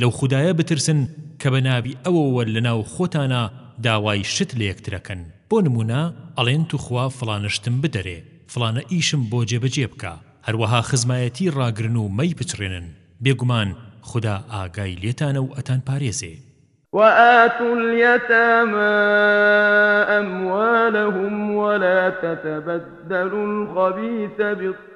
لەو خودایە بترسن کە بە ناوی ئەوەوە لە ناو خۆتانا داوای شت لە یەکترەکەن بۆ نموونە ئەڵێن توخوا فڵانە شتم بدەرێ فڵانە ئیشم بۆ جێبەجێ بکە هەروەها خزمایەتی ڕاگرن و مەیپچڕێنن بێگومان خودا ئاگای لێتانە و ئەتانپارێزێ. وآتوا اليتامى أموالهم ولا تتبدلوا الخبيث بالطيب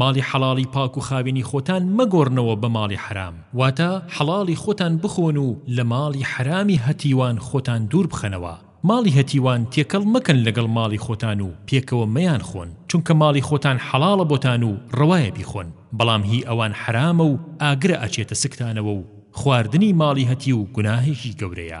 ماڵی حەڵاڵی پاک و خاوێنی خۆتان مەگۆڕنەوە بە ماڵی حەرام، واتە حەڵاڵی خۆتان بخۆن و لە ماڵی حەرامی هەتیوان خۆتان دوور بخەنەوە، ماڵی هەتیوان تێکەڵ مەکەن لەگەڵ ماڵی خۆتان و پێکەوە مەیانخۆن، چونکە ماڵی خۆتان حەڵاڵە بۆتان و ڕەوایە بیخۆن، بەڵام هی ئەوان حەرامە و ئاگرە ئەچێتە سکتانەوە و خواردنی ماڵی هەتیو گوناهێکی گەورەیە.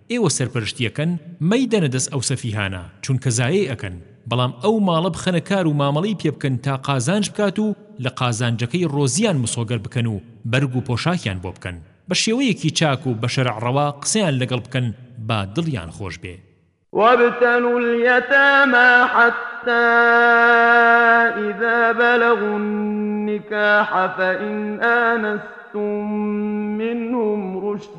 ئێوە سەرپەرشتی ئەکەن مەیدەنە دەست ئەو سەفیهانە چونکە زایەی ئەکەن بەڵام ئەو ماڵە بخەنە کار و مامەڵەی پێ بکەن تا قازانج بکات و لە قازانجەکەی ڕۆزیان مسۆگەر بکەن و بەرگ و پۆشاکیان بۆ بکەن بە شێوەیەکی چاک و بە شەرع ڕەوا قسەیان لەگەڵ بکەن با دڵیان خۆش بێ. وابتلوا اليتامى حتى إذا بلغوا النكاح فإن آنستم منهم رشدا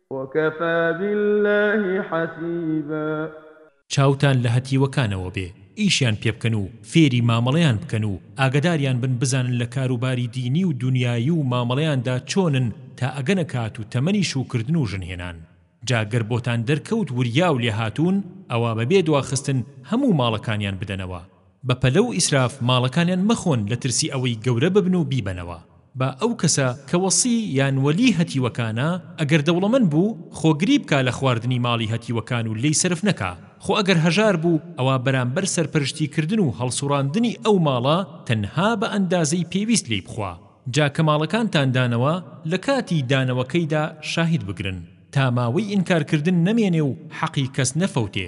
وکفی باللە حسیبا. چاوتان لە هەتیوەکانەوە بێ ئیشیان پێ بکەن و فێری مامەڵەیان بکەن و ئاگەداریان بن بزانن لە کاروباری دینی و دونیایی و مامەڵەیاندا چۆنن تا ئەگەنە کات و تەمەنی شووکردن و ژن هێنان جا گەر بۆتان دەرکەوت وریا و لێهاتوون ئەوا بەبێ دواخستن هەموو ماڵەکانیان بدەنەوە بە پەلە و ئیسراف ماڵەکانیان مەخۆن لە ترسی ئەوەی گەورە ببن و بیبەنەوە بە ئەو کەسە کە وەسی یان وەلی هەتیوەکانە ئەگەر دەوڵەمەند بوو خۆ گری بکا لە خواردنی ماڵی هەتیوەکان و لێی سەرف نەکا خۆ ئەگەر هەژار بوو ئەوا بەرامبەر سەرپەرشتی کردن و هەڵسوڕاندنی ئەو ماڵە تەنها بە ئەندازەی پێویست لێی بخوا جا کە ماڵەکانتان دانەوە لە کاتی دانەوەکەیدا شاهید بگرن تا ماوەی ئینکار کردن نەمێنێ و حەقی کەس نەفەوتێ.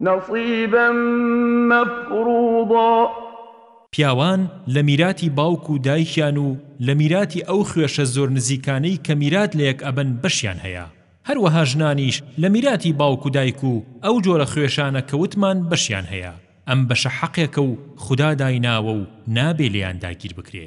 نصیبا مفروضا. پیاوان لە میراتی باوک و دایکیان و لە میراتی ئەو خوێشە زۆر نزیکانەی کە میرات لەیەک ئەبەن بەشیان هەیە هەروەها ژنانیش لە میراتی باوک و دایک و ئەو جۆرە خوێشانە کە وتمان بەشیان هەیە ئەم بەشە حەقێکە و خودا دایناوە و نابێ لێیان داگیر بکرێ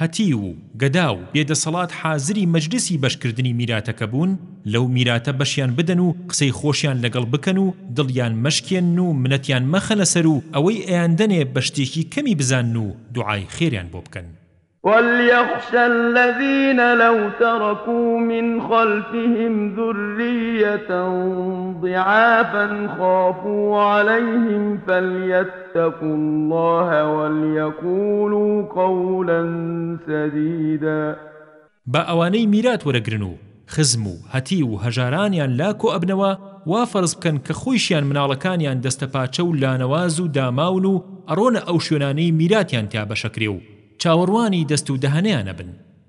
هەتیو و گەدا و بێ دەسەڵات حازری مەجلسی بەش کردنی میراتەکە بوون لەو میراتە بەشیان بدەن و قسەی خۆشیان لەگەڵ بکەن و دڵیان مەشکێنن و منەتیان مەخەنە سەر و ئەوەی ئەیاندەنێ بە شتێکی کەمی بزانن و دوعای خێریان بۆ بکەن. وليخش الذين لو تركوا من خلفهم ذرية ضعافا خافوا عليهم فليتقوا اتقوا اللە ولقولوا قولا سدیدا. با ئەوانەی میرات وەرەگرن و خزم و هەتیو و هەژارانیان لا کۆ ئەبنەوە وا فەرز بکەن کە خۆیشیان مناڵەکانیان دەستە پاچە و لانەواز و داماون و ئەڕۆنە ئەو شوێنانەی میراتیان تیا بەشەکرێ و چاوەڕوانی دەست و دەهەنیان ئەبن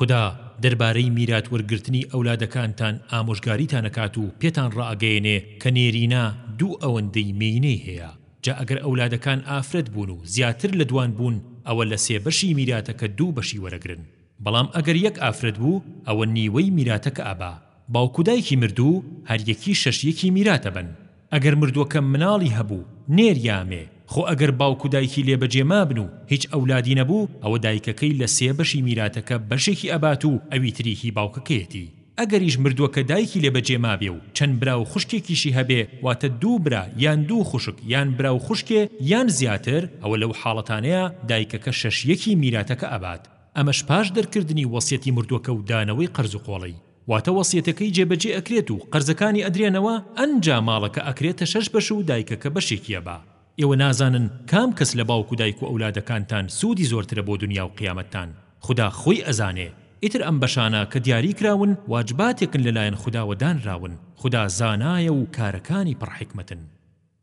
خودا دەربارەی میرات وەرگرتنی ئەولادەکانتان ئامۆژگاریتان ئەکات و پێتان ڕائەگەیەنێ کە نێرینە دوو ئەوەندەی مێینەی هەیە، جا ئەگەر ئەولادەکان ئافرەت بوون و زیاتر لە دوان بوون ئەوە لە سێ بەشی میراتەکە دوو بەشی وەرەگرن، بەڵام ئەگەر یەک ئافرەت بوو ئەوە نیوەی میراتەکە ئەبا، باوک و دایکی مردوو هەر یەکی شەش یەکی میرات ئەبەن، ئەگەر مردووەکە مناڵی هەبوو، نێریامێ، خۆ ئەگەر باوک و دایکی لێ بەجێ مابن و هیچ ئەولادی نەبوو، ئەوە دایکەکەی لە سێ بەشی میراتەکە بەشێکی ئەبات و ئەوی تری هی باوکەکەیەتی، ئەگەریش مردووەکە دایکی لێ بەجێ مابێ و چەند برا و خوشکێکیشی هەبێ، واتە دوو برا یان دوو خوشک یان برا و خوشکێ یان زیاتر، ئەوە لەو حاڵەتانەیە دایکەکە شەش یەکی میراتەکە ئەبات، ئەمەش پاش دەرکردنی وەسیەتی مردووەکە و دانەوەی قەرزوقۆڵی. واتە وەسیەتەکەی جێبەجێ ئەکرێت و قەرزەکانی ئەدرێنەوە ئەنجا ماڵەکە ئەکرێتە شەش بەش و دایکەکە بەشێکیە با ئێوە نازانن کام کەس لە باوک و دایک و ئەولادەکانتان سودی زۆرترە بۆ دنیا و قیامەتتان خودا خۆی ئەزانێ ئیتر ئەم بەشانە کە دیاری کراون واجباتێکن لەلایەن خوداوە دانراون خودا زانایە و کارەکانی پڕ حیکمەتن.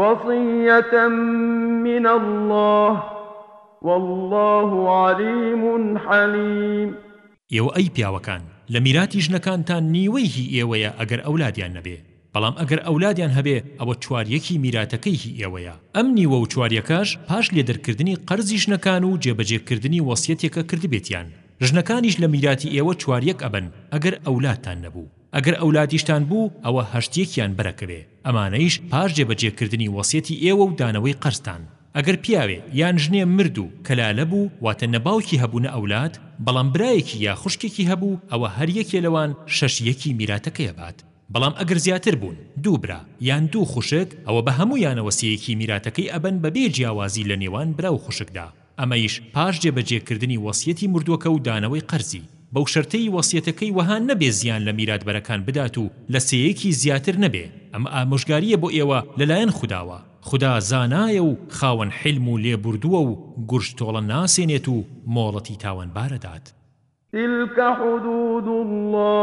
وصیە من اللە واللە علیم حلیم. ئێوە ئەی پیاوەکان لە میراتی ژنەکانتان نیوەی هی ئێوەیە ئەگەر ئەولادیان نەبێ بەڵام ئەگەر ئەولادیان هەبێ ئەوە چوار یەکی میراتەکەی هی ئێوەیە ئەم نیوە و چوار یەکەش پاش لێدەرکردنی قەرزی ژنەکان و جێبەجێ کردنی وەسیەتێکە کردبێتیان ژنەکانیش لە میراتی ئێوە چوار یەک ئەبن ئەگەر ئەولادتان نەبوو. ئەگەر ئەولادیشتان بوو ئەوە هەشت یەکیان بەرەکەوێ ئەمانەیش پاش جێ بەجێ کردنی وەسیەتی ئێوە و دانەوەی قەرزتان ئەگەر پیاوێ یان ژنێ مرد و کەلالە بوو واتە نە باوکی هەبوو نە ئەولاد بەڵام برایەکی یا خوشکێکی هەبوو ئەوە هەر یەکێ لەوان شەش یەکی میراتەکەی ئەبات بەڵام ئەگەر زیاتر بوون دوو برا یان دوو خوشک ئەوە بە هەموویانەوە سێ یەکی میراتەکەی ئەبەن بەبێ جیاوازی لە نێوان برا و خوشکدا ئەمەیش پاش جێبەجێکردنی وەسیەتی مردووەکە و دانەوەی قەرزی، بەو شەرتەی وەسیەتەکەی وەها نەبێ زیان لە میراتبەرەکان بدات و لە سێیەکی زیاتر نەبێ، ئەمە ئامۆژگارییە بۆ ئێوە لە لایەن خوداوە، خودا زانایە و خاوەن حیلم و لێبوردووە و گورج تۆڵە ناسێنێت و مۆڵەتی تاوانبار ئەدات. تلک حدود اللە.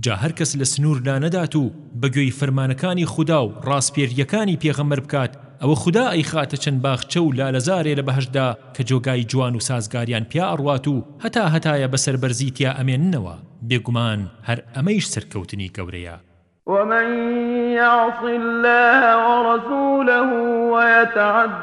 جا هەر کەس لە سنوور لانەدات و بە گوێی فەرمانەکانی خودا و ڕاسپێردییەکانی پێغەمبەر بکات، ئەوە خودا ئەیخاتە چەند باخچە و لالەزارێ لە بەهەشتدا کە جۆگای جوان و سازگاریان پیا ئەڕوات و هەتا هەتایە بە سەربەرزی تیا ئەمێننەوە، بێگومان هەر ئەمەیش سەرکەوتنی گەورەیە. ومن یعص اللە ورسولە ویتعد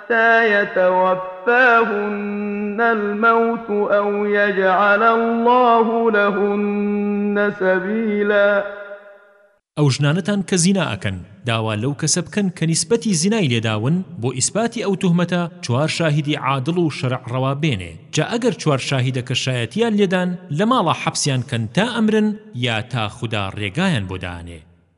حتى يتوفاهن الموت أو يجعل الله لهن سبيلا ئەو ژنانەتان کە زینا ئەکەن داوا لەو کەسە بکەن کە نیسبەتی زینای لێداون بۆ ئیسباتی ئەو توهمەتە چوار شاهیدی عادڵ و شەرع ڕەوا بێنێ جا ئەگەر چوار شاهیدە کە شایەتیان لێدان لە ماڵا حەپسیان کەن تا ئەمرن یا تا خودا ڕێگایان بۆ دانێ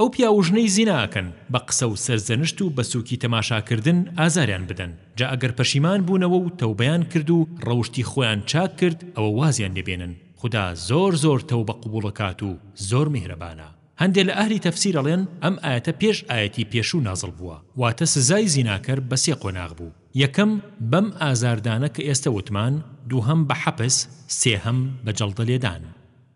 ئەو پیاو و ژنەی زینا ئەکەن بە قسە و سەرزەنشت و بە سوکی تەماشا کردن ئازاریان بدەن جا ئەگەر پەشیمان بونەوە و تەوبەیان کرد و ڕەوشتی خۆیان چاک کرد ئەوە وازیان لێ بێنن خودا زۆر زۆر تەوبە قبوڵ ئەکات و زۆر میهرەبانە هەندێ لە ئەهلی تەفسیر ئەڵێن ئەم ئایەتە پێش ئایەتی پێشوو نازڵ بووە واتە سزای زیناکەر بە سێ قۆناغ بوو یەکەم بەم ئازاردانە کە ئێستە وتمان دووهەم بە حەپس سێهەم بە جەڵدە لێدان.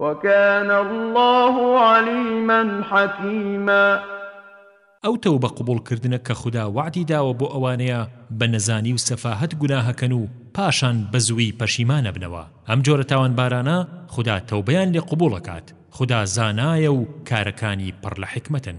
وکان اللە علیما حکیما. ئەو تەوبە قبوڵ کردنە کە خودا وەعدی داوە بۆ ئەوانەیە بە نەزانی و سەفاهەت گوناهەکەن و پاشان بە زووی پەشیمان ئەبنەوە ئەم جۆرە تاوانبارانە خودا تەوبەیان لێ قبوڵ ئەکات خودا زانایە و کارەکانی پڕ لە حیکمەتن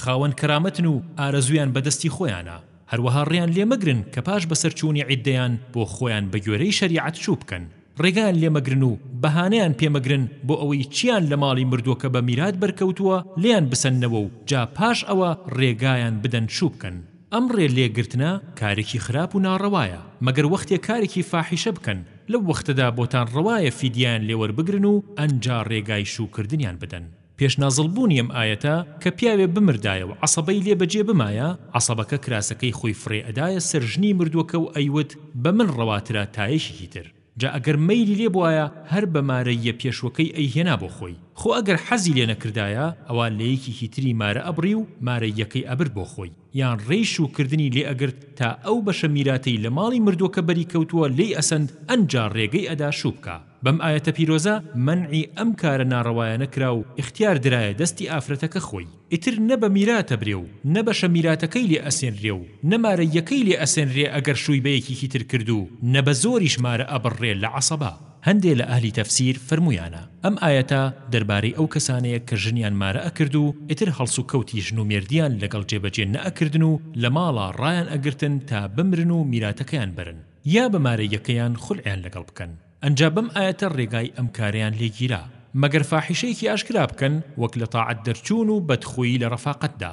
خاوەن کەرامەتن و ئارەزوویان بە دەستی خۆیانە، هەروەها ڕێیان لێ مەگرن کە پاش بەسەرچوونی عیددەیان بۆ خۆیان بە گوێرەی شەریعەت چوو بکەن، ڕێگایان لێ مەگرن و بەهانەیان پێ مەگرن بۆ ئەوەی چییان لە ماڵی مردووەکە بە میرات بەرکەوتووە لێیان بسەننەوە و جا پاش ئەوە ڕێگایان بدەن چوو بکەن. ئەم ڕێ لێ گرتنە کارێکی خراپ و ناڕەوایە، مەگەر وەختێ کارێکی فاحیشە بکەن، لەو وەختەدا بۆتان ڕەوایە فیدیەیان لێ وەربگرن و ئەنجا ڕێگای شوو کردنیان بدەن. پێش نازڵ بوونی ئەم ئایەتە کە پیاوێ بمردایە و عەسەبەی لێ بەجێ بمایە، عەسەبەکە کراسەکەی خۆی فڕێ ئەدایە سەر ژنی مردووەکە و ئەیوت، بە من ڕەواترە تا یەکێکی تر. جا ئەگەر مەیلی لێ بوایە هەر بە مارەییە پێشوەکەی ئەیهێنا بۆ خۆی. خۆ ئەگەر حەزی لێ نەکردایە ئەوا لە یەکێکی تری مارە ئەبڕی و مارەییەکەی ئەبرد بۆ خۆی. یان ڕێی شووکردنی لێ ئەگرت تا ئەو بەشە میراتەی لە ماڵی مردووەکە بەری کەوتووە لێی ئەسەند ئەنجا ڕێگەی ئەدا شوو بکا بەم ئایەتە پیرۆزە مەنعی ئەم کارە ناڕەوایانە کرا و ئیختیار درایە دەستی ئافرەتەکە خۆی ئیتر نە بە میرات ئەبرێ و نە بەشە میراتەکەی لێ ئەسێنرێ و نە مارەییەکەی لێ ئەسێنرێ ئەگەر شووی بە یەکێکی تر کرد و نە بە زۆریش مارە ئەبڕرێ لە عەسەبە هەندێ لە ئەهلی تەفسیر فەرموویانە، ئەم ئایەتە دەربارەی ئەو کەسانەیە کە ژنیان مارە ئەکرد و ئیتر هەڵسوکەوتی ژن و مێردیان لەگەڵ جێبەجێ نەئەکردن و لە ماڵا ڕایان ئەگرتن تا بمرن و میراتەکەیان بەرن یا بە مارەییەکەیان خولعیان لەگەڵ بکەن ئەنجا بەم ئایەتە ڕێگای ئەم کارەیان لێ گیرا مەگەر فاحیشەیەکی ئاشکرا بکەن وەک لە تاعەت دەرچوون و بەدخۆیی لە ڕەفاقەتدا.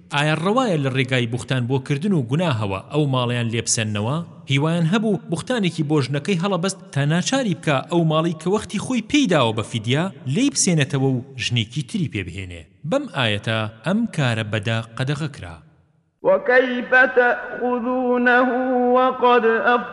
ئایا ڕەوایە لە ڕێگای بوختان بۆ کردن و گوناهەوە ئەو ماڵەیان لێ بسەننەوە؟ هیوایان هەبوو بوختانێکی بۆ ژنەکەی هەڵەبەست تا ناچاری بکا ئەو ماڵەی کە وەختی خۆی پێی داوە بە فیدیە لێی بسێنێتەوە و ژنێکی تری پێ بهێنێ. بەم ئایەتە ئەم کارە بەدە قەدەغە کرا. وکیف تأخذونه وقد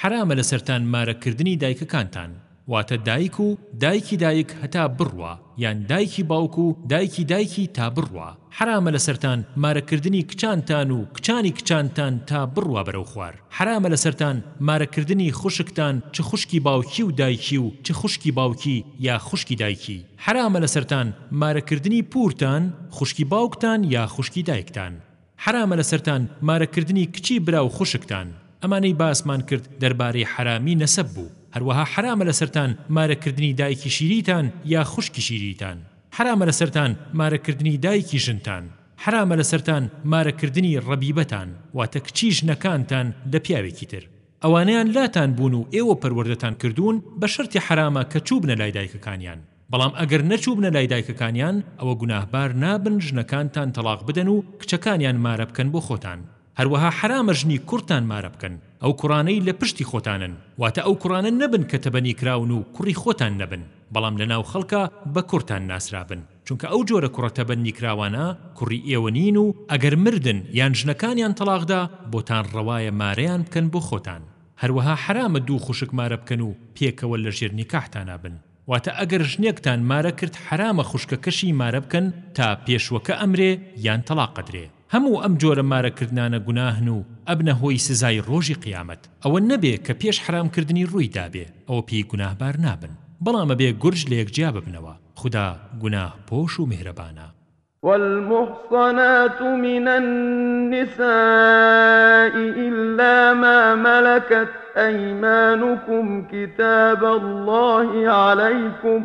حەرامە لەسەرتان مارە کردنی دایکەکانتان واتە دایک و دایکی دایک هەتا بڕوا یان دایکی باوک و دایکی دایکی تا بڕوا حەرامە لەسەرتان مارە کردنی کچانتان و کچانی کچانتان تا بڕوا بەرەو خوار حەرامە لەسەرتان مارە کردنی خوشکتان چ خوشکی باوکی و دایکی و چ خوشکی باوکی یا خوشکی دایکی حەرامە لەسەرتان مارە کردنی پورتان خوشکی باوکتان یا خوشکی دایکتان. حەرامە لەسەرتان مارە کردنی کچی برا و خوشکتان، ئەمانەی باسمان کرد دەربارەی حەرامی نەسەب بوو، هەروەها حەرامە لەسەرتان مارە کردنی دایکی شیریتان یا خوشکی شیریتان، حەرامە لەسەرتان مارە کردنی دایکی ژنتان، حەرامە لەسەرتان مارە کردنی ڕەبیبەتان واتە کچی ژنەکانتان لە پیاوێکی تر. ئەوانەیان لاتان بوون و ئێوە پەروەردەتان کردوون بە شەرتی حەرامە کە چووبنە لای دایکەکانیان، بەڵام ئەگەر نەچووبنە لای دایکەکانیان ئەوە گوناهبار نابن ژنەکانتان تەڵاق بدەن و کچەکانیان مارە بکەن بۆ خۆتان، هەروەها حەرامە ژنی کوڕتان مارە بکەن، ئەو کوڕانەی لە پشتی خۆتانن، واتە ئەو کوڕانە نەبن کە تەبەنیکراون و کوڕی خۆتان نەبن. بەڵام لە ناو خەڵکا بە کوڕتان ناسرابن، چونکە ئەو جۆرە کوڕە تەبەننیکراوانە کوڕی ئێوە نین و ئەگەر مردن یان ژنەکانیان تەڵاق دا بۆتان ڕەوایە مارەیان بکەن بۆ خۆتان، هەروەها حەرامە دوو خوشک مارە بکەن و پێکەوە لە ژێر نیکاحتانا بن، واتە ئەگەر ژنێکتان مارە کرد حەرامە خوشکەکەشی مارە بکەن تا پێشوەکە ئەمرێ یان تەڵاق ئەدرێ. هەموو ئەم جۆرە مارەکردنانە گوناهن و ئەبنە هۆی سزای ڕۆژی قیامەت، ئەوە نەبێ کە پێش حەرامکردنی ڕووی دابێ ئەوە پێی گوناهبار نابن، بەڵام ئەبێ گورج لەیەک جیا ببنەوە، خودا گوناه پۆش و میهرەبانە. والمحصنات من النساء إلا ما ملكت أيمانكم كتاب الله عليكم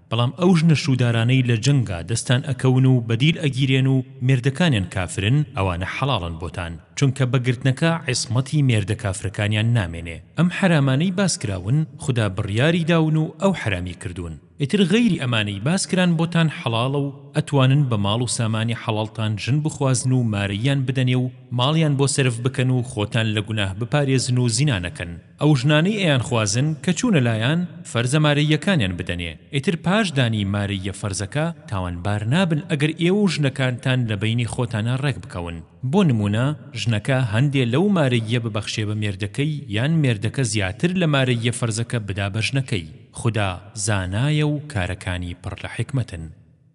بەڵام ئەو ژنە شوودارانەی لە جەنگا دەستان ئەکەون و بەدیل ئەگیرێن و مێردەکانیان کافرن ئەوانە حەڵاڵن بۆتان چونکە بە گرتنەکە عیسمەتی مێردە کافرەکانیان نامێنێ ئەم حەرامانەی باس کراون خودا بڕیاری داون و ئەو حەرامی کردوون ئیتر غەیری ئەمانەی باس کران بۆتان حەڵاڵە و ئەتوانن بە ماڵ و سامانی حەڵاڵتان ژن بخوازن و مارەییان بدەنێ و ماڵیان بۆ سەرف بکەن و خۆتان لە گوناه بپارێزن و زینا نەکەن ئەو ژنانەی ئەیانخوازن کە چوونە لایان فەرزە مارەییەکانیان بدەنێ ئیتر پاش دانی مارەییە فەرزەکە تاوانبار نابن ئەگەر ئێوە و ژنەکانتان لە بەینی خۆتانا ڕێک بکەون بۆ نموونە ژنەکە هەندێ لەو مارەییە ببەخشێ بە مێردەکەی یان مێردەکە زیاتر لە مارەییە فەرزەکە بدا بە ژنەکەی خودا زانایە و کارەکانی پڕ لە حیکمەتن.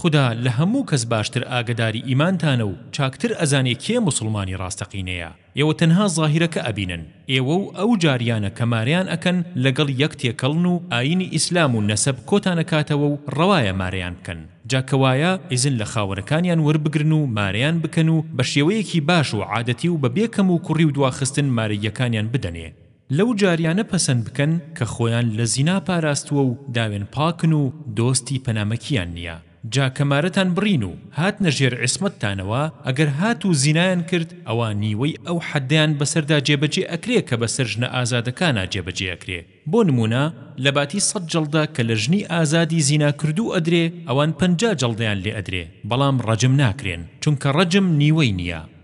خودا لە هەموو کەس باشتر ئاگەداری ئیمانتانە و چاکتر ئەزانێ کێ موسڵمانی ڕاستەقینەیە. ئێوە تەنها زاهیرەکە ئەبینن. ئێوە و ئەو جاریانە کە مارەیان ئەکەن لەگەڵ یەک تێکەڵن و ئاینی ئیسلام و نەسەب کۆتان ئەکاتەوە و ڕەوایە مارەیان بکەن. جا کە وایە ئیزن لە خاوەنەکانیان وەربگرن و مارەیان بکەن و بە شێوەیەکی باش و عادەتی و بە بێ کەموکوڕی و دواخستن مارەییەکانیان بدەنێ. لەو جاریانە پەسەند بکەن کە خۆیان لە زینا پاراستووە و داوێن پاکن و دۆستی پەنامەکییان نییە جا کە مارەتان بڕین و هاتنە ژێر عیسمەتتانەوە ئەگەر هاتوو زینایان کرد ئەوا نیوەی ئەو حەددەیان بەسەردا جێبەجێ ئەکرێ کە بەسەر ژنە ئازادەکانا جێبەجێ ئەکرێ بۆ نموونە لەباتی سەد جەڵدە کە لە ژنی ئازادی زیناکردوو ئەدرێ ئەوان پەنجا جەڵدەیان لێ ئەدرێ بەڵام ڕەجم ناکرێن چونکە ڕەجم نیوەی نییە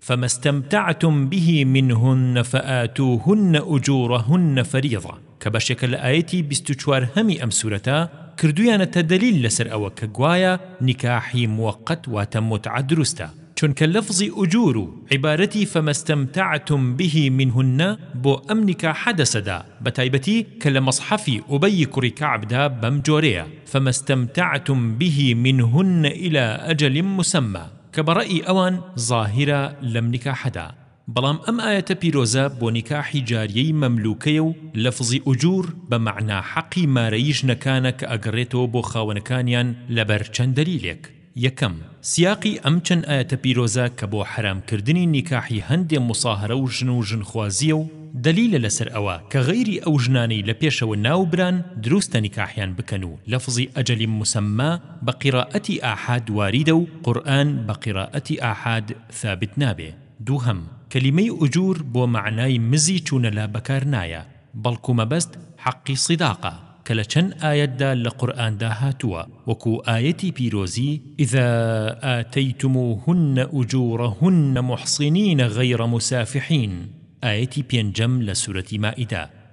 فما استمتعتم به منهن فآتوهن أجورهن فريضة كبشك الآيتي بستوشوار همي أم سورة كردويان تدليل لسر أو كقوايا نكاحي موقت وتمتع درستا چونك لفظ أجور عبارتي فما استمتعتم به منهن بو أمنك حدث دا بتايبتي كلمصحفي أبيك ركعب دا بمجوريا فما استمتعتم به منهن إلى أجل مسمى کە بە ڕەئی ئەوان زاهیرە لەم نیکاحەدا، بەڵام ئەم ئایەتە پیرۆزە بۆ نیکاحی جاریەی مەملووکەیە و لەفزی ئوجوور بە مەعنا حەقی مارەیی ژنەکانە کە ئەگەڕێتەوە بۆ خاوەنەکانیان لەبەر چەند دەلیلێک، یەکەم، سیاقی ئەم چەند ئایەتە پیرۆزە کە بۆ حەرام کردنی نیکاحی هەندێ موساهەرە و ژن و ژنخوازیە و دەلیلە لەسەر ئەوە کە غەیری ئەو ژنانەی لە پێشەوە ناو بران دروستە نیکاحیان بکەن و لەفزی ئەجەلی مسەما بە قیرائەتی ئاحاد واریدە و قورئان بە قیرائەتی ئاحاد ثابت نابێ دووهەم کەلیمەی ئوجور بۆ مەعنای مزی چوونە لا بەکار نایە بەڵکو مەبەست حەقی صداقە کە لە چەند ئایەتدا لە قورئاندا هاتووە وەکو ئایەتی پیرۆزی اذا آتیتموهن اجورهن محصنین غیر مسافحین ئایەتی پێنجەم لە سورەتی مائیدە.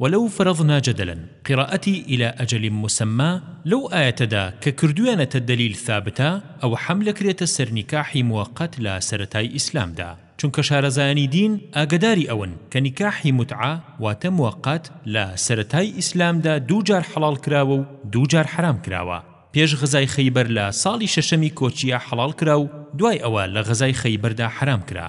ولو فرضنا جدلا قراءتی الی اجل مسمی لەو ئایەتەدا کە کردویانەتە دەلیل ثابتە ئەوە حەملەکرێتە سەر نیکاحی موقت لە سەرەتای ئیسلامدا چونکە شارەزایانی دین ئاگەداری ئەون کە نیکاحی متعە واتە موقت لە سەرەتای ئیسلامدا دوو جار حەڵاڵ کراوە و دوو جار حەرام کراوە پێش غەزای خەیبەر لە ساڵی شەشەمی کۆچیە حەڵاڵ کرا و دوای ئەوە لە غەزای خەیبەردا حەرام کرا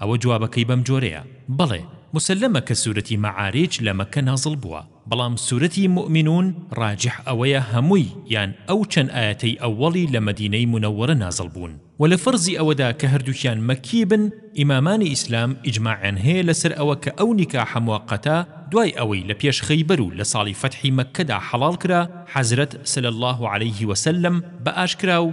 ئەوە جوابەکەی بەم جۆرەیە، بەڵێ، موسەلەمە کە سورەتی مەعاریج لە مەککە نازڵ بووە، بەڵام سورەتی موئمینون ڕاجح ئەوەیە هەمووی یان ئەو چەند ئایەتەی ئەوەڵی لە مەدینەی منەوەرە نازڵ بوون، وە لە فەرزی ئەوەدا کە هەردووکیان مەککی بن، ئیمامانی ئیسلام ئیجماعیان هەیە لەسەر ئەوە کە ئەو نیکاحە موەقەتە دوای ئەوەی لە پێش خەیبەر و لە ساڵی فەتحی مەککەدا حەڵاڵ کرا، حەزرەت، صلی اللە علیه وسلم، بە ئاشکرا و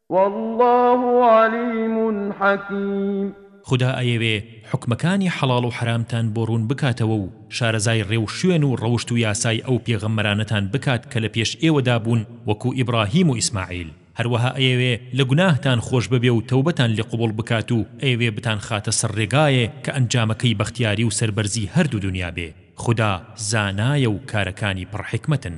واللە علیم حکیم. خودا ئەیەوێ حوکمەکانی حەڵاڵ و حەرامتان بۆ ڕوون بکاتەوە و شارەزای ڕێو شوێن و ڕەوشت و یاسای ئەو پێغەمبەرانەتان بکات کە لە پێش ئێوەدا بوون وەکو ئیبڕاهیم و ئیسماعیل هەروەها ئەیەوێ لە گوناهتان خۆش ببێ و تەوبەتان لێ قبوڵ بکات و ئەیەوێ بتانخاتە سەر ڕێگاێ کە ئەنجامەکەی بەختیاری و سەربەرزی هەردوو دونیا بێ خودا زانایە و کارەکانی پڕ حیکمەتن.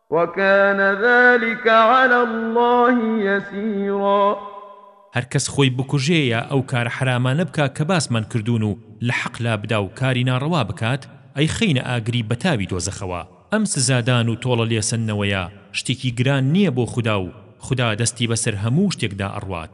وکان ذلک علی اللە یسیرا. هەر کەس خۆی بکوژێ یا ئەو کارە حەرامانە بکا کە باسمان کردوون و لە حەق لا بدا و کاری ناڕەوا بکات ئەیخەینە ئاگری بەتاوی دۆزەخەوە ئەم سزادان و تۆڵە لێسەندنەوەیە شتێکی گران نیە بۆ خودا و خودا دەستی بەسەر هەموو شتێکدا ئەڕوات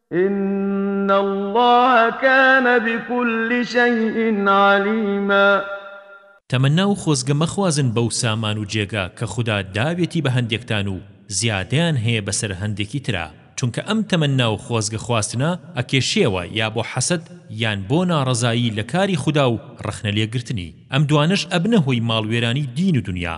ان اللە کان بکل شیء علیما. تەمەنا و خۆزگە مەخوازن بەو سامان و جێگا کە خودا داوێتی بە هەندێکتان و زیادەیان هەیە بەسەر هەندێکی ترا چونکە ئەم تەمەنا و خۆزگە خواستنە ئەکێشێەوە یا بۆ حەسەد یان بۆ ناڕەزایی لە کاری خودا و ڕەخنە لێگرتنی ئەم دوانەش ئەبنە هۆی ماڵوێرانی دین و دونیا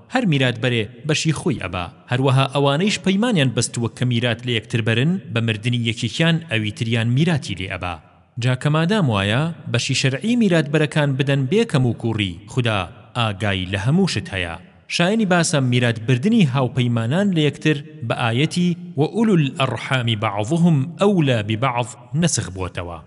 هەر میراتبەرێ بەشی خۆی ئەبا هەروەها ئەوانەیش پەیمانیان بەستووە کە میرات لە یەکتر بەرن بە مردنی یەکێکیان ئەوی تریان میراتی لێ ئەبا جا کە مادام وایە بەشی شەرعی میراتبەرەکان بدەن بێ کەموکووڕی خودا ئاگای لە هەموو شت هەیە شایەنی باسە میرات بردنی هاوپەیمانان لە یەکتر بە ئایەتی وئولو الارحام بعضهم اولی ببعض نەسخ بووەتەوە.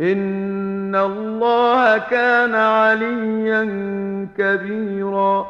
ان اللە کان علییا کبیرا.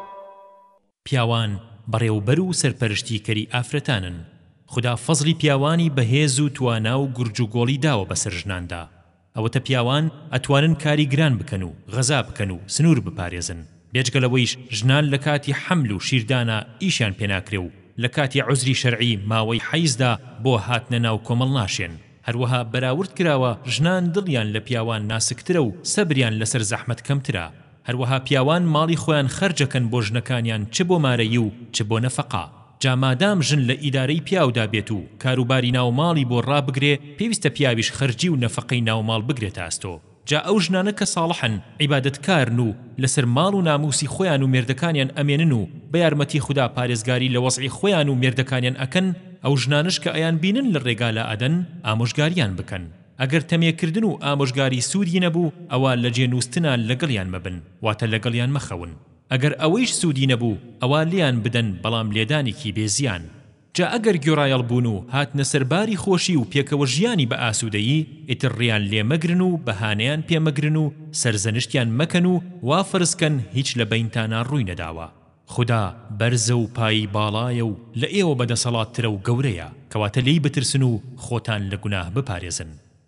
پیاوان بەڕێوبەر و سەرپەرشتیکەری ئافرەتانن، خودا فەزڵی پیاوانی بەهێز و توانا و گورج و گۆڵی داوە بەسەر ژناندا، ئەوەتە پیاوان ئەتوانن کاری گران بکەن و غەزا بکەن و سنوور بپارێزن، بێجگە لەوەیش ژنان لە کاتی حەمل و شیردانا ئیشیان پێناکرێ و لە کاتی عوزری شەرعی ماوەی حەیزدا بۆ هاتنە ناو کۆمەڵ ناشێن، هەروەها بەراورد کراوە ژنان دڵیان لە پیاوان ناسکترە و سەبریان لەسەر زەحمەت کەمترە، هەروەها پیاوان ماڵی خۆیان خەرجەکەن بۆ ژنەکانیان چ بۆ مارەیی و چ بۆ نەفەقە، جا مادام ژن لە ئیدارەی پیاودا بێت و کاروباری ناو ماڵی بۆ ڕابگرێ پێویستە پیاویش خەرجی و نەفەقەی ناو ماڵ بگرێتە ئەستۆ. جا ئەو ژنانە کە ساڵحن عیبادەتکارن و لەسەر ماڵ و ناموسی خۆیان و مێردەکانیان ئەمێنن و بە یارمەتی خودا پارێزگاری لە وەزعی خۆیان و مێردەکانیان ئەکەن ئەو ژنانەش کە ئەیان بینن لە ڕێگا لا ئەدەن ئامۆژگاریان بکەن ئەگەر تەمێ کردن و ئامۆژگاری سوودی نەبوو ئەوا لە جێ نوستنا لەگەڵیان مەبن واتە لەگەڵیان مەخەون ئەگەر ئەوەیش سوودی نەبوو ئەوا لێیان بدەن بەڵام لێدانێکی بێ زیان. جا ئەگەر گوێڕایەڵ بوون و هاتنە سەر باری خۆشی و پێکەوە ژیانی بە ئاسوودەیی، ئیتر ڕێیان لێ مەگرن و بەهانەیان پێ مەگرن و سەرزەنشتیان مەکەن و وا فەرز کەن هیچ لە بەینتانا ڕووی نەداوە. خودا بەرزە و پایەی باڵایە و لە ئێوە بەدەسەڵاتترە و گەورەیە، کەواتە لێی بترسن و خۆتان لە گوناه بپارێزن.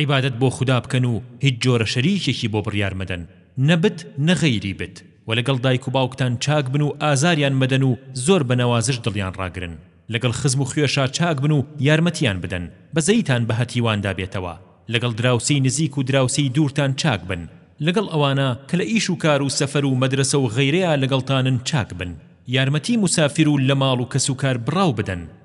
عیبادەت بۆ خودا بکەن و هیچ جۆرە شەریکێکی بۆ بڕیار مەدەن، نە بت نە غەیری بت، وە لەگەڵ دایک و باوکتان چاک بن و ئازاریان مەدەن و زۆر بە نەوازش دڵیان ڕاگرن، لەگەڵ خزم و خوێشا چاک بن و یارمەتیان بدەن، بەزەیتان بە هەتیواندا بێتەوە، لەگەڵ دراوسێی نزیک و دراوسێی دوورتان چاک بن، لەگەڵ ئەوانە کە لە ئیش و کار و سەفەر و مەدرەسە و غەیرەیا لەگەڵتانن چاک بن، یارمەتی موسافیر و لە ماڵ و کەس و کار بڕاو بدەن،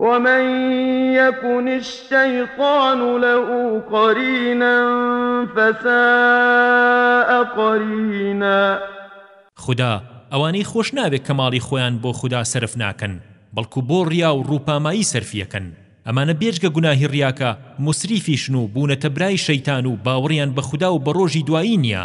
ومن یکن الشیطان له قرینا فساء قرینا. خودا ئەوانەی خۆش ناوێ کە ماڵی خۆیان بۆ خودا سەرف ناکەن بەڵکو بۆ ڕیا و ڕووپامایی سەرفی ئەکەن ئەمانە بێجگە گوناهی ڕیاکە موسریفیشن و بوونەتە برای شەیتان و باوەڕیان بە خودا و بە ڕۆژی دوایی نیە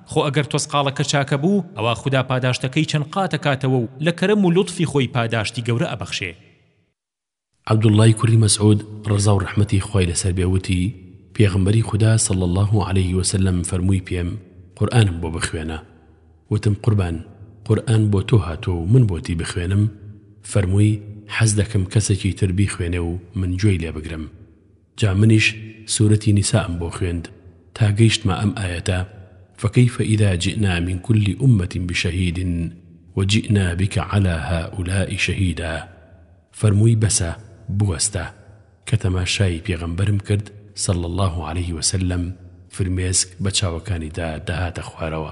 خۆ ئەگەر تۆزقاڵەکە چاکە بوو ئەوا خودا پاداشتەکەی چەند قات ئەکاتەوە و لە کەرەم و لوتفی خۆی پاداشتی گەورە ئەبەخشێ. عەبدوڵڵای کوڕی مەسعود ڕەزا و ڕەحمەتی خوای لەسەر بێ وتی، پێغەمبەری خودا صلی اللە علیە وسلم فەرمووی پێم، قورئانم بۆ بخوێنە. وتم، قوربان، قورئان بۆ تۆ هاتووە و من بۆتی بخوێنم؟ فەرمووی، حەز دەکەم کەسێکی تر بیخوێنێ و من گوێی لێ بگرم. جا منیش سورەتی نیسائم بۆ خوێند تا گەیشتمە ئەم ئایەتە، فکیف اذا جئنا من کل امە بشهید وجئنا بک علی هؤلاء شهیدا، فەرمووی بەسە بوەستە، کە تەماشای پێغەمبەرم کرد صلی اللە علیه وسلم فرمێسک بە چاوەکانیدا دەهاتە خوارەوە.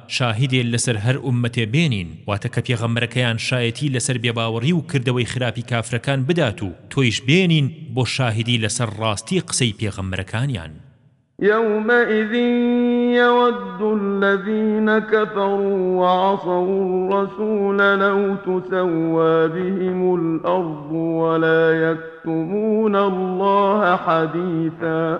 شاهیدێ لەسەر هەر ئوممەتێ بێنین واتە کە پێغەمبەرەکەیان شایەتی لەسەر بێباوەڕی و کردەوەی خراپی کافرەکان بدات و تۆیش بێنین بۆ شاهیدی لەسەر ڕاستی قسەی پێغەمبەرەکانیان. یومئذ یود الذین کفروا وعصوا الرسول لو تسوی بهم الارض ولا یکتمون الله حدیثا.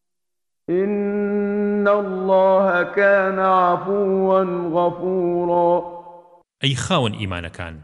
ان اللە کان عفوا غفورا. ئەی خاوەن ئیمانەکان!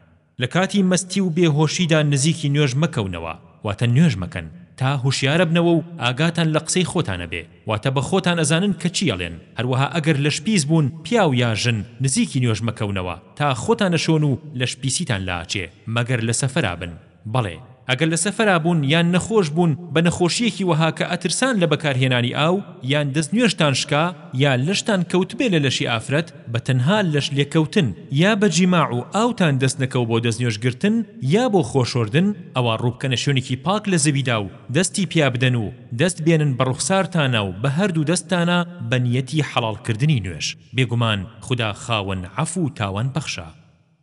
لە کاتی مەستی و بێ هۆشیدا نزیکی نوێژ مەکەونەوە، واتە نوێژ مەکەن، تا هوشیاربنەوە و ئاگاتان لە قسەی خۆتانە بێ، واتە بە خۆتان ئەزانن کە چی ئەڵێن، هەروەها ئەگەر لەش پیس بوون، پیاو یا ژن، نزیکی نوێژ مەکەونەوە، تا خۆتان ئەشۆن و لەش پیسیتان لائەچێ، مەگەر لە سەفەرا بن. بەڵێ ئەگەر لە سەفەرا بوون یان نەخۆش بوون بە نەخۆشییەکی وەها کە ئەترسان لە بەکارهێنانی ئاو یان دەست نوێژتان شکا یا لەشتان کەوتبێ لە لەشی ئافرەت بە تەنها لەش لێکەوتن یا بە جیماع و ئاوتان دەست نەکەو بۆ دەست نوێژ گرتن یا بۆ خۆشۆردن ئەوا ڕووبکەنە شوێنێکی پاک لە زەویدا و دەستی پیا بدەن و دەست بێنن بە ڕوخسارتانا و بە هەردوو دەستتانا بە نیەتی حەڵاڵ کردنی نوێژ بێگومان خودا خاوەن عەفو و تاوان بەخشە.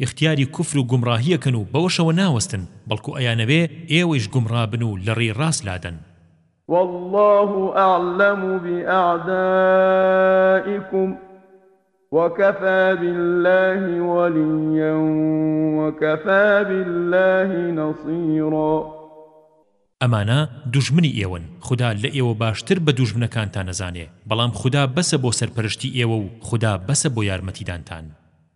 ئیختیاری کوفر و گومڕاهیەکەن و بەوەشەوە ناوەستن بەڵکو ئەیانەوێ ئێوەیش گومڕابن و لە ڕێی ڕاست لادەن. واللە اعلم بأعدائکم وکفی باللە ولیا وکفی باللە نصیرا. ئەمانە دوژمنی ئێوەن خودا لە ئێوە باشتر بە دوژمنەکانتان ئەزانێ بەڵام خودا بەسە بۆ سەرپەرشتی ئێوە و خودا بەسە بۆ یارمەتیدانتان.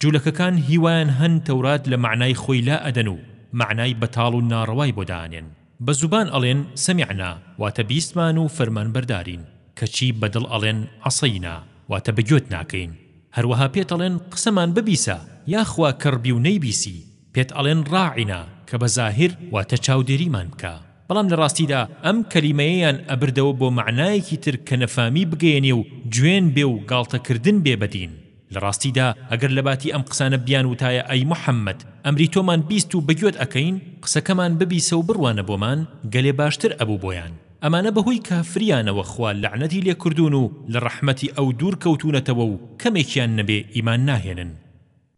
جولەکەکان هیوایان هەن تەورات لە مەعنای خۆی لا ئەدەن و مەعنای بەتاڵ و ناڕەوای بۆ دائەنێن بە زوبان ئەڵێن سەمیعنا واتە بیستمان و فەرمانبەردارین کەچی بە دڵ ئەڵێن عەسەینا واتە بە گوێت ناکەین هەروەها پێت ئەڵێن قسەمان ببیسە یاخوا کەڕ بی و نەیبیسی پێت ئەڵێن ڕاعینا کە بە زاهیر واتە چاودێریمان بکە بەڵام لە ڕاستیدا ئەم کەلیمەیەیان ئەبردەوە بۆ مەعنایەکی تر کە نەفامی بگەیەنێ و جوێن بێ و گاڵتەکردن بێ بە دین لە ڕاستیدا ئەگەر لە باتی ئەم قسانە بیان وتایە ئەی محمد ئەمری تۆمان بیست و بە گوێت ئەکەین قسەکەمان ببیسە و بڕوانە بۆمان گەلێ باشتر ئەبوو بۆیان ئەمانە بە هۆی کافریانەوە خوا لەعنەتی لێ کردوون و لە ڕەحمەتی ئەو دوور کەوتوونەتەوە و کەمێکیان نەبێ ئیمان ناهێنن.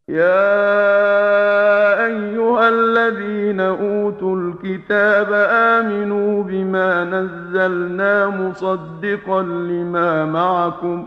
يا أيها الذين أوتوا الكتاب آمنوا بما نزلنا مصدقا لما معكم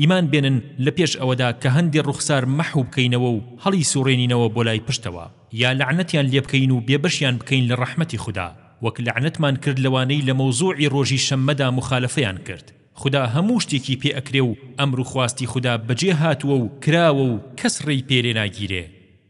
ئیمان بێنن لە پێش ئەوەدا کە هەندێ ڕوخسار مەحو بکەینەوە و هەڵی سوڕێنینەوە بۆ لای پشتەوە یا لەعنەتیان لێ بکەین و بێ بەشیان بکەین لە ڕەحمەتی خودا وەک لەعنەتمان کرد لەوانەی لە مەوزوعی ڕۆژی شەممەدا موخالەفەیان کرد خودا هەموو شتێکی پێ ئەکرێ و ئەمر و خواستی خودا بەجێ هاتووە و کراوە و کەس ڕێی پێ لێ ناگیرێ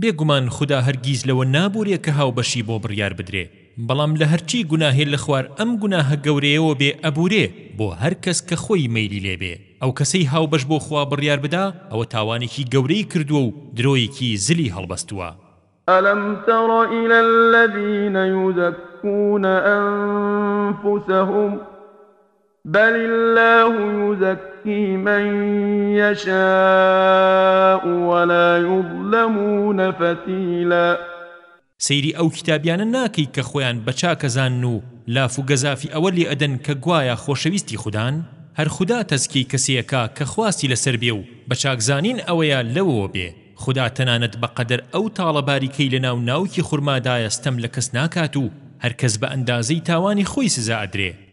بێ گومان خودا هەرگیز لەوە نابورێ کە هاوبەشی بۆ بڕیار بدرێ بەڵام لە هەرچی گوناهێ لە خوار ئەم گوناهە گەورەیەوە بێ ئەبورێ بۆ هەر کەس کە خۆی مەیلی لێ بێ ئەو کەسەی هاوبەش بۆ خوا بڕیار بدا ئەوە تاوانێکی گەورەی کردووە و درۆیەکی زلی هەڵبەستووە. الم تر الی الذین یزکون انفسهم، بل اللە یزکی من یشاء ولا یظلمون فتیلا سەیری ئەو کیتابیانە ناکەی کە خۆیان بە چاکەزانن و لاف و گەزافی ئەوە لێ ئەدەن کە گوایا خۆشەویستی خودان؟ هەر خودا تەزکیەی کەسێ ئەکا کە خواستی لەسەر بێ و بە چاکزانین ئەوەیە لەوەوە بێ، خودا تەنانەت بە قەدەر ئەو تاڵە باریکەی لە ناو ناوکی خورمادایە ستەم لە کەس ناکات و هەر کەس بە ئەندازەی تاوانی خۆی سزا ئەدرێ.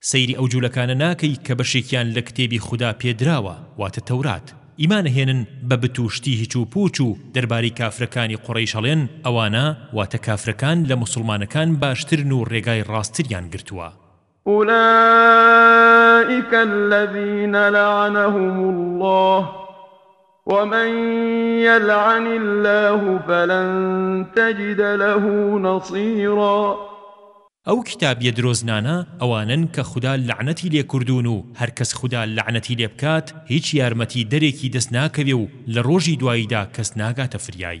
سەیری ئەو جولەکانە ناکەی کە بەشێکیان لە کتێبی خودا پێدراوە واتە تەورات ئیمان ئەهێنن بە بت و شتی هیچ و پوچ و دەربارەی کافرەکانی قوڕەیش ئەڵێن ئەوانە واتە کافرەکان لە موسڵمانەکان باشترن و ڕێگای ڕاستریان گرتووە. اولئک الذین لعنهم اللە. ومن یلعن اللە فلن تجد له نصیرا. ئەو کتابیە درۆزنانە ئەوانەن کە خودا لەعنەتی لێ کوردوون و هەرکەس خودا لەعنەتی لێ بکات هیچ یارمەتی دەرێکی دەست ناکەوێ و لە ڕۆژی دواییدا کەس ناگاتە فریای.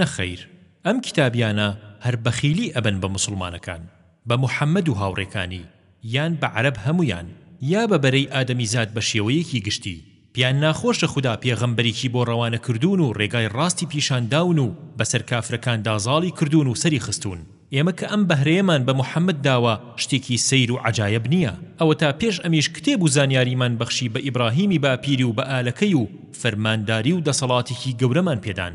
نەخەیر ئەم کیتابیانە هەر بەخیلی ئەبەن بە موسڵمانەکان بە محمد و هاوڕێکانی یان بە عەرەب هەمویان یا بە بەرەی ئادەمیزاد بە شێوەیەکی گشتی پیان ناخۆشە خودا پێغەمبەریکی بۆ ڕەوانە کردوون و ڕێگای ڕاستی پیشان داون و بەسەر کافرەکاندا زاڵی کردوون و سەری خستوون ئێمە کە ئەم بەهرەیەمان بە محمد داوە شتێکی سەیر و عەجایەب نیە ئەوەتا پێش ئەمیش کتێب و زانیاریمان بەخشی بە ئیبراهیمی باپیری و بە ئالەکەی و فەرمانداری و دەسەڵاتیکی گەورەمان پێدان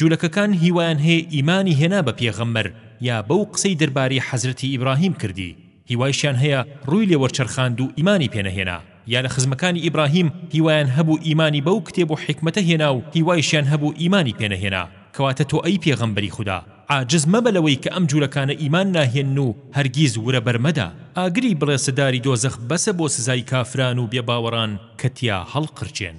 جولەکەکان هیوایان هەیە ئیمانی هێنا بە پێغەمبەر یا بەو قسەی دەربارەی حەزرەتی ئیبراهیم کردی هیوایشیان هەیە ڕووی لێ وەرچەرخاند و ئیمانی پێ نەهێنا یا لە خزمەکانی ئیبراهیم هیوایان هەبوو ئیمانی بەو کتێب و حیکمەتە هێنا و هیوایشیان هەبوو ئیمانی پێ نەهێنا کەواتە تۆ ئەی پێغەمبەری خودا عاجز مەبە لەوەی کە ئەم جولەکانە ئیمان ناهێنن و هەرگیز ورە بەر مەدە ئاگری بڵێسەداری دۆزەخ بەسە بۆ سزای کافران و بێباوەڕان کە تیا هەڵقرچێن.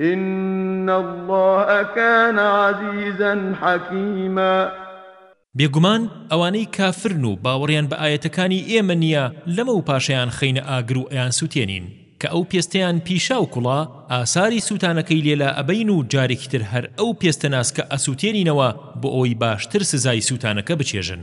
ان اللە کان عزیزا حکیما. بێگومان ئەوانەی کافرن و باوەڕیان بە ئایەتەکانی ئێمە نییە لەمەو پاشیان خەینە ئاگر و ئەیانسوتێنین کە ئەو پێستەیان پیشاو کوڵا ئاساری سوتانەکەی لێلا ئەبەین و جارێکی تر هەر ئەو پێستە ناسکە ئەسوتێنینەوە بۆ ئەوەی باشتر سزای سوتانەکە بچێژن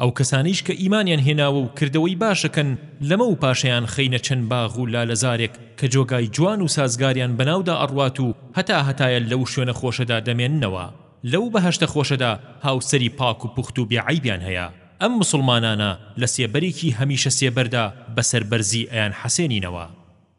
ئەو کەسانەیش کە ئیمانیان هێناوە و کردەوەی باش ئەکەن لەمە و پاشیان خەینە چەند باغ و لالەزارێک کە جۆگای جوان و سازگاریان بەناودا ئەڕوات و هەتا هەتایە لەو شوێنە خۆشەدا دەمێننەوە لەو بەهەشتە خۆشەدا هاوسەری پاک و پوخت و بێ عەیبیان هەیە ئەم مسوڵمانانە لە سێبەرێکی هەمیشە سێبەردا بە سەربەرزی ئەیان حەسێنینەوە.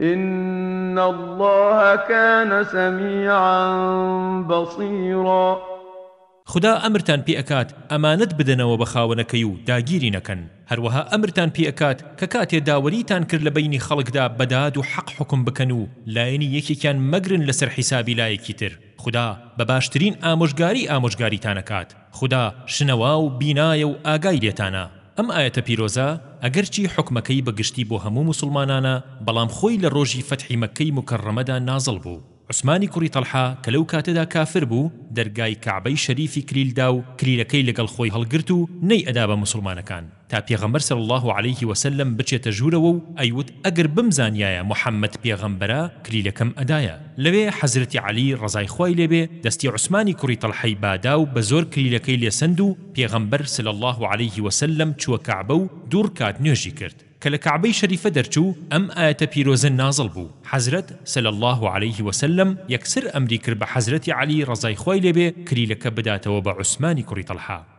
ان اللە کان سمیعا بصیرا. خودا ئەمرتان پێ ئەکات ئەمانەت بدەنەوە بە خاوەنەکەی و داگیری نەکەن، هەروەها ئەمرتان پێ ئەکات کە کاتێ داوەریتان کرد لە بەینی خەڵکدا بە داد و حەق حوکم بکەن و لایەنی یەکێکیان مەگرن لەسەر حیسابی لایەکی تر، خودا بە باشترین ئامۆژگاری ئامۆژگاریتان ئەکات. خودا شنەوا و بینایە و ئاگای لێتانە. ئەم ئایەتە پیرۆزە ئەگەرچی حوکمەکەی بە گشتی بۆ هەموو موسڵمانانە بەڵام خۆی لە ڕۆژی فەتحی مەککەی موکەڕەمەدا نازڵ بوو. عوسمانی کوڕی تەڵحە کە لەو کاتەدا کافر بوو دەرگای کەعبەی شەریفی کلیل دا و کلیلەکەی لەگەڵ خۆی هەڵگرت و نەیئەدا بە موسڵمانەکان. تا پێغەمبەر صلی اللە علیە و سلم بچێتە ژوورەوە و ئەیوت ئەگەر بمزانیایە محمد پێغەمبەرە کلیلەکەم ئەدایە لەوێ حەزرەتی علی ڕەزای خوای لێ بێ دەستی عوسمانی کوڕی طلحەی بادا و بەزۆر کلیلەکەی لێ سەند و پێغەمبەر صلی اللە علیە و سلم چووە کەعبە و دوو ڕکات نوێژی کرد کە لە کەعبەی شەریفە دەرچوو ئەم ئایەتە پیرۆزە نازڵ بوو حەزرەت صلی اللە علیە و سلم یەکسەر ئەمری کرد بە حەزرەتی علی ڕەزای خوای لێ بێ کلیلەکە بداتەوە بە عوسمانی کوڕی طلحە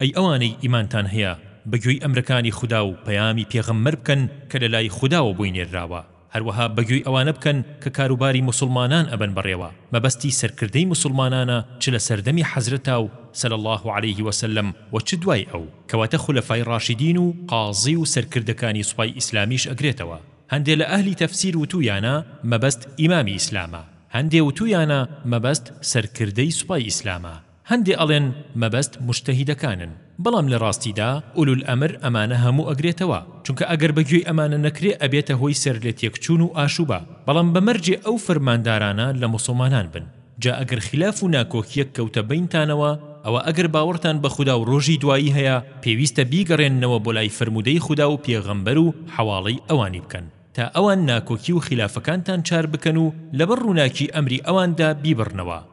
ئەی ئەوانەی ئیمانتان هەیە بەگوێی ئەمرەکانی خودا و پەیامی پێغەمبەر بکەن کە لەلای خوداوە بۆی نێرراوە، هەروەها بەگوێی ئەوانە بکەن کە کاروباری موسڵمانان ئەبەن بەڕێوە، مەبەستی سەرکردەی موسڵمانانە چ لە سەردەمی حەزرەتا و صلی اللە علیه وسلم و چ دوای ئەو، کەواتە خولەفای ڕاشیدین و قاضی و سەرکردەکانی سوپای ئیسلامیش ئەگرێتەوە، هەندێ لە ئەهلی تەفسیر وتویانە مەبەست ئیمامی ئیسلامە، هەندێ وتویانە مەبەست سەرکردەی سوپای ئیسلامە. هەندێ ئەڵێن مەبەست موجتەهیدەکانن بەڵام لە ڕاستیدا ئولولئەمر ئەمانە هەموو ئەگرێتەوە چونکە ئەگەر بە گوێی ئەمانە نەکرێ ئەبێتە هۆی سەرلێتێکچوون و ئاشوبە بەڵام بە مەرجێ ئەو فەرماندارانە لە موسڵمانان بن جا ئەگەر خیلاف و ناکۆکیەک کەوتە بەینتانەوە ئەوە ئەگەر باوەڕتان بە خودا و ڕۆژی دوایی هەیە پێویستە بیگەڕێننەوە بۆ لای فەرموودەی خودا و پێغەمبەر و حەواڵەی ئەوانی بکەن تا ئەوان ناکۆکی و خیلافەکانتان چار بکەن و لەبەر ڕووناکی ئەمری ئەواندا بیبڕنەوە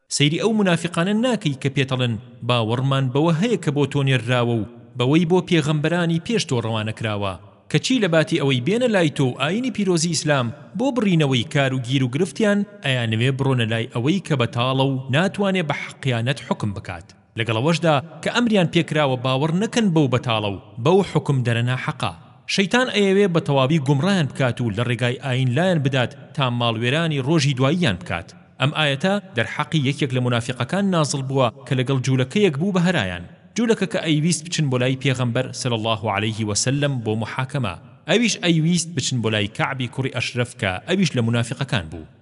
سەیری ئەو مونافیقانە ناکەی کە پێتەڵێن باوەڕمان بەوە هەیە کە بۆ تۆ نێرراوە و بەوەی بۆ پێغەمبەرانی پێش تۆ ڕەوانە کراوە کەچی لەباتی ئەوەی بێنە لای تۆ و ئاینی پیرۆزی ئیسلام بۆ بڕینەوەی کار و گیر و گرفتیان ئەیانەوێ بڕۆنە لای ئەوەی کە بەتاڵە و ناتوانێ بە حەقیانەت حوکم بکات لەگەڵ ئەوەشدا کە ئەمریان پێکراوە باوەڕ نەکەن بەو بەتاڵە و بەو حوکمدەرە ناحەقە. شەیتان ئەیەوێ بە تەواوی گومڕایان بکات و لە ڕێگای ئایین لایان بدات تا ماڵوێرانی ڕۆژی دواییان بکات. ئەم ئایەتە دەرحەقی یەکێک لە مونافیقەکان نازڵ بووە کە لەگەڵ جوولەکەیەک بوو بە هەرایان. جوولەکە کە ئەیویست بچن بۆ لای پێغەمبەر، صلی اللە علیه و سلم، بۆ موحاکەمە، ئەویش ئەیویست بچن بۆ لای کەعبی کوڕی ئەشرەف کە ئەویش لە مونافیقەکان بوو.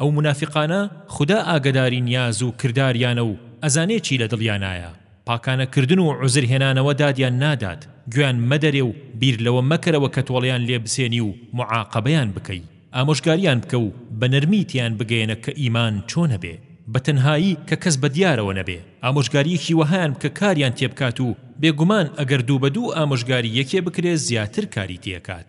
ئەو مونافیقانە خودا ئاگەداری نیاز و کرداریانە و ئەزانێ چی لە دڵیانایە، پاکانە کردن و عوزر هێنانەوە دادیان نادات، گوێیان مەدەرێ و بیر لەوە مەکەرەوە کە تۆڵەیان لێ بسێنی و موعاقەبەیان بکەی، ئامۆژگاریان بکە و بە نەرمی تێیان بگەیەنە کە ئیمان چۆنە بێ بە تەنهایی کە کەس بە دیارەوە نەبێ، ئامۆژگارییەکی وەهایان بکە کاریان تێ بکات و بێگومان ئەگەر دوو بە دوو ئامۆژگاری یەکێ بکرێ زیاتر کاری تێ ئەکات.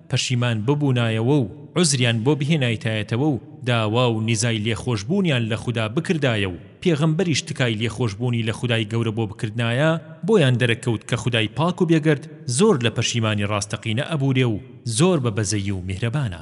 پەشیمان ببونایەوە و عوزریان بۆ بهێنایتایەتەوە و داوا و نیزای لێخۆشبوونیان لە خودا بکردایە و پێغەمبەریش تکای لێخۆشبوونی لە خودای گەورە بۆ بکردنایە بۆیان دەرەکەوت کە خودای پاک و بێگەرد زۆر لە پەشیمانی ڕاستەقینە ئەبورێ و زۆر بە بەزەیی و میهرەبانە.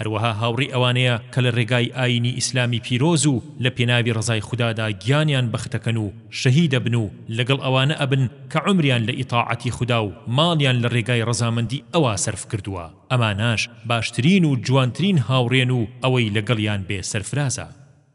هەروەها هاوڕی ئەوانەیە کە لە ڕێگای ئاینی ئیسلامی پیرۆز و لە پێناوی ڕەزای خودادا گیانیان بەختەکەن و شەهیدەبن و لەگەڵ ئەوانە ئەبن کە عومریان لە ئیتاعەتی خودا و ماڵیان لە ڕێگای ڕەزامەندی ئەوە سەرف کردووە ئەمانەش باشترین و جوانترین هاوڕێن و ئەوەی لەگەڵیان بێ سەرفرازە.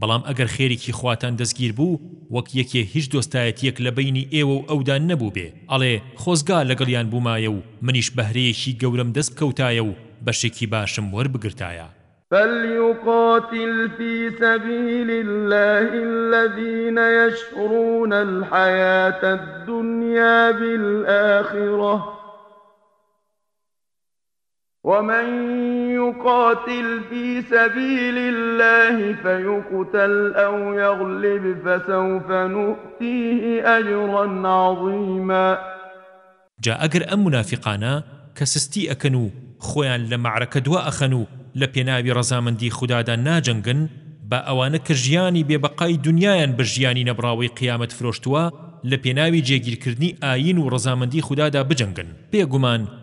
بەڵام ئەگەر خێرێکی خواتان دەستگیر بوو وەک یەکێ هیچ دۆستایەتیەک لە بەینی ئێوە و ئەودا نەبووبێ ئەڵێ خۆزگا لەگەڵیان بوومایە و منیش بەهرەیەکی گەورەم دەست بکەوتایە و بەشێکی باشم وەربگرتایە. فلیقاتل فی سبیل اللە الذین یشرون الحیاة الدنیا بالآخرە. ومن یقاتل فی سبیل اللە فیقتل او یغلب فسوف نوئتیه اجرا عظیما جا ئەگەر ئەم مونافیقانە کە سستی ئەکەن و خۆیان لە مەعرەکە دوا ئەخەن و لە پێناوی ڕەزامەندی خودادا ناجەنگن با ئەوانە کە ژیانی بێ بەقای دونیایان بە ژیانی نەبڕاوەی قیامەت فرۆشتووە لە پێناوی جێگیرکردنی ئایین و ڕەزامەندی خودادا بجەنگن بێگومان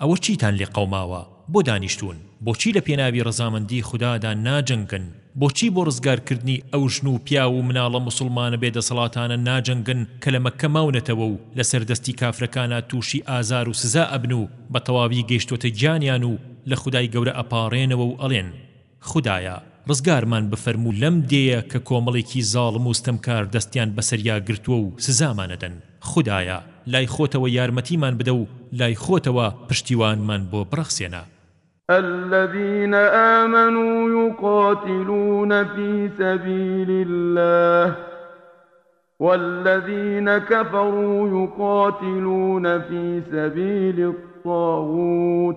ئەوە چیتان لێ قەوماوە؟ بۆ دانیشتوون؟ بۆچی لە پێناوی ڕەزامەندیی خودادا ناجەنگن؟ بۆچی بۆ ڕزگارکردنی ئەو ژن و پیاو و مناڵە موسڵمانە بێ دەسەڵاتانە ناجەنگن کە لە مەککە ماونەتەوە و لەسەر دەستی کافرەکانا تووشی ئازار و سزا ئەبن و بەتەواوی گەیشتۆتە گیانیان و لە خودای گەورە ئەپاڕێنەوە و ئەڵێن خودایە ڕزگارمان بفەرموو لەم دێیە کە کۆمەڵێکی زاڵم و ستەمکار دەستیان بەسەریا گرتووە و سزامانەدەن خودایە لای خۆتەوە یارمەتیمان بدە و لای خۆتەوە پشتیوانمان بۆ بڕەخسێنە. الذین آمنوا یقاتلون فی سبیل اللە والذین کفروا یقاتلون فی سبیل الطاغوت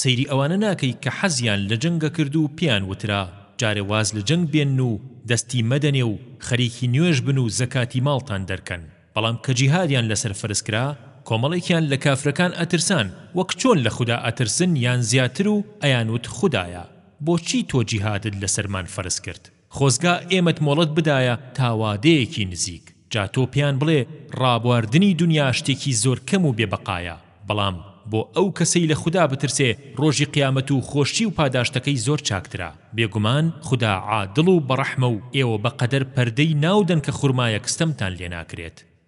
سەیری ئەوانە ناکەی کە حەزیان لە جەنگە کرد و پێیان وترا جارێ واز لە جەنگ بێنن و دەستی مەدەنێ و خەریکی نوێژ بن و زەکاتی ماڵتان دەرکەن بەڵام کە جیهادیان لەسەر فەرز کرا کۆمەڵێکیان لە کافرەکان ئەترسان وەک چۆن لە خودا ئەترسن یان زیاتر و ئەیان وت خودایە بۆچی تۆ جیهادت لەسەرمان فەرز کرد؟ خۆزگا ئێمەت مۆڵەت بدایە تا وادەیەکی نزیک، جا تۆ پێیان بڵێ ڕابواردنی دونیا شتێکی زۆر کەم و بێ بەقایە، بەڵام بۆ ئەو کەسەی لە خودا بترسێ ڕۆژی قیامەت و خۆشی و پاداشتەکەی زۆر چاکترە، بێگومان خودا عادڵ و بەڕەحمە و ئێوە بە قەدەر پەردەی ناودەن کە خورمایەک ستەمتان لێناکرێت.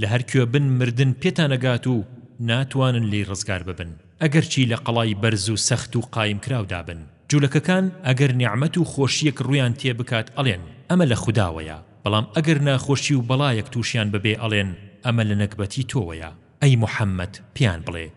لە هەر کوێ بن مردن پێتان ئەگات و ناتوانن لێی ڕزگار ببن ئەگەرچی لە قەڵای بەرز و سەخت و قایمکراودا بن جولەکەکان ئەگەر نیعمەت و خۆشیەک ڕوویان تێ بکات ئەڵێن ئەمە لە خوداوەیە بەڵام ئەگەر ناخۆشی و بەڵایەک تووشیان ببێ ئەڵێن ئەمە لە نەگبەتی تۆوەیە ئەی محمد پێیان بڵێ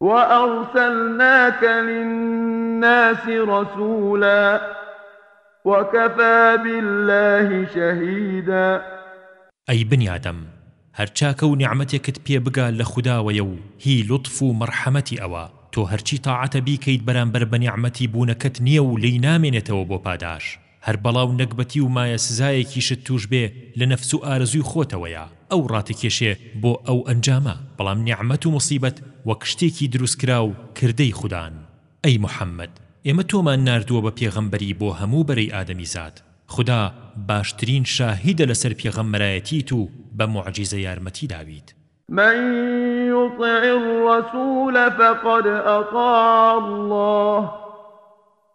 وأرسلناک للناس رسولا وکفی باللە شهیدا ئەی بنیادەم هەر چاکە و نیعمەتێکت پێ بگا لە خوداوەیە و هی لوتف و مەڕحەمەتی ئەوە تۆ هەرچی تاعەتە بیکەیت بەرامبەر بە نیعمەتی بوونەکەت نییە و لێی نامێنێتەوە بۆ پاداشت هەر بەڵا و نەگبەتی و مایە سزایەکیشت توش بێ لە نەفس و ئارەزوی خۆتەوەیە ئەو ڕاتەکێشێ بۆ ئەو ئەنجامە بەڵام نیعمەت و موسیبەت وەک شتێکی دروستکراو کردەی خودان ئەی محمد ئێمە تۆمان ناردوە بە پێغەمبەری بۆ هەموو بەرەی ئادەمیزاد خودا باشترین شاهیدە لەسەر پێغەمبەرایەتیت و بە موعجیزە یارمەتی داویت. من یطع الرسول فقد اطاع اللە.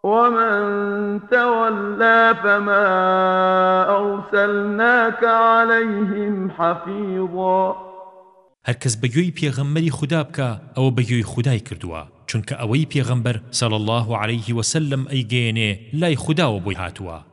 ومن تولى فما ارسلناک علیهم حفیظا. هەر کەس بە گوێی پێغەمبەری خودا بکا ئەوە بە گوێی خودای کردووە چونکە ئەوەی پێغەمبەر، صلی اللە علیه وسلم، ئەیگەیەنێ لای خوداوە بۆی هاتووە.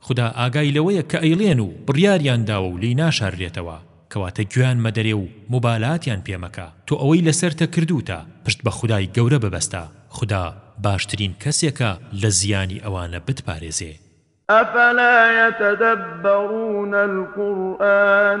خودا ئاگای لەوەیە کە ئەیڵێن و بڕیاریان داوە و لێی ناشاررێتەوە، کەواتە گوێیان مەدەرێ و موبالاتیان پێ مەکە، تۆ ئەوەی لەسەرتە کردووتە، پشت بە خودای گەورە ببەستە، خودا باشترین کەسێکە لە زیانی ئەوانە بتپارێزێ. افلا یتدبرون القرآن.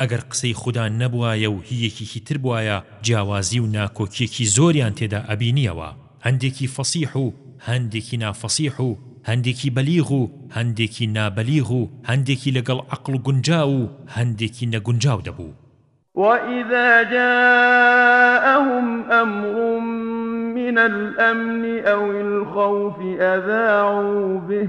ئەگەر قسەی خودا نەبوایە و هی یەکیکی تر بوایە جیاوازی و ناکۆکیەکی زۆریان تێدا ئەبینیەوە هەندێکی فەسیح و هەندێکی نا فەسیح و هەندێکی بەلیغ و هەندێکی نا بەلیغ و هەندێکی لەگەڵ عەقڵ گونجاو و هەندێکی نەگونجاو دەبوو. وَإِذَا جَاءَهُمْ أَمْرٌ مِّنَ الْأَمْنِ أَوِ الْخَوْفِ أَذَاعُوا بِهِ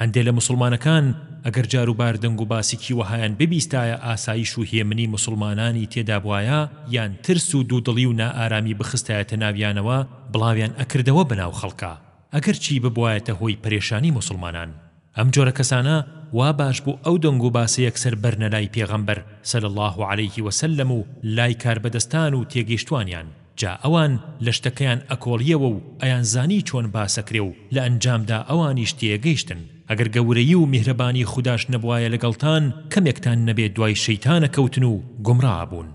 هەندێ لە موسڵمانەکان ئەگەر جاروبار دەنگ و باسیکی وەهایان ببیستایە ئاسایش و هێمنی موسڵمانانی تێدابوایە یان ترس و دوودڵی و نائارامی بخستایەتە ناویانەوە بڵاویان ئەکردەوە بەناو خەڵکا ئەگەر چی ببوایەتە هۆی پەرێشانی موسڵمانان ئەم جۆرە کەسانە وا باش بوو ئەو دەنگ و باسە یەکسەر بەرنە لای پێغەمبەر صلی اللە علیه و سلم و لای کاربەدەستان و تێگەیشتوانیان جا ئەوان لە شتەکەیان ئەکۆڵیەوە و ئەیانزانی چۆن باسەکرێ و لە ئەنجامدا ئەوانیش تێگەیشتن، ئەگەر گەورەیی و میهرەبانی خوداش نەبوایە لەگەڵتان کەمێکتان نەبێ دوای شەیتان ئەکەوتن و گومڕا ئەبوون.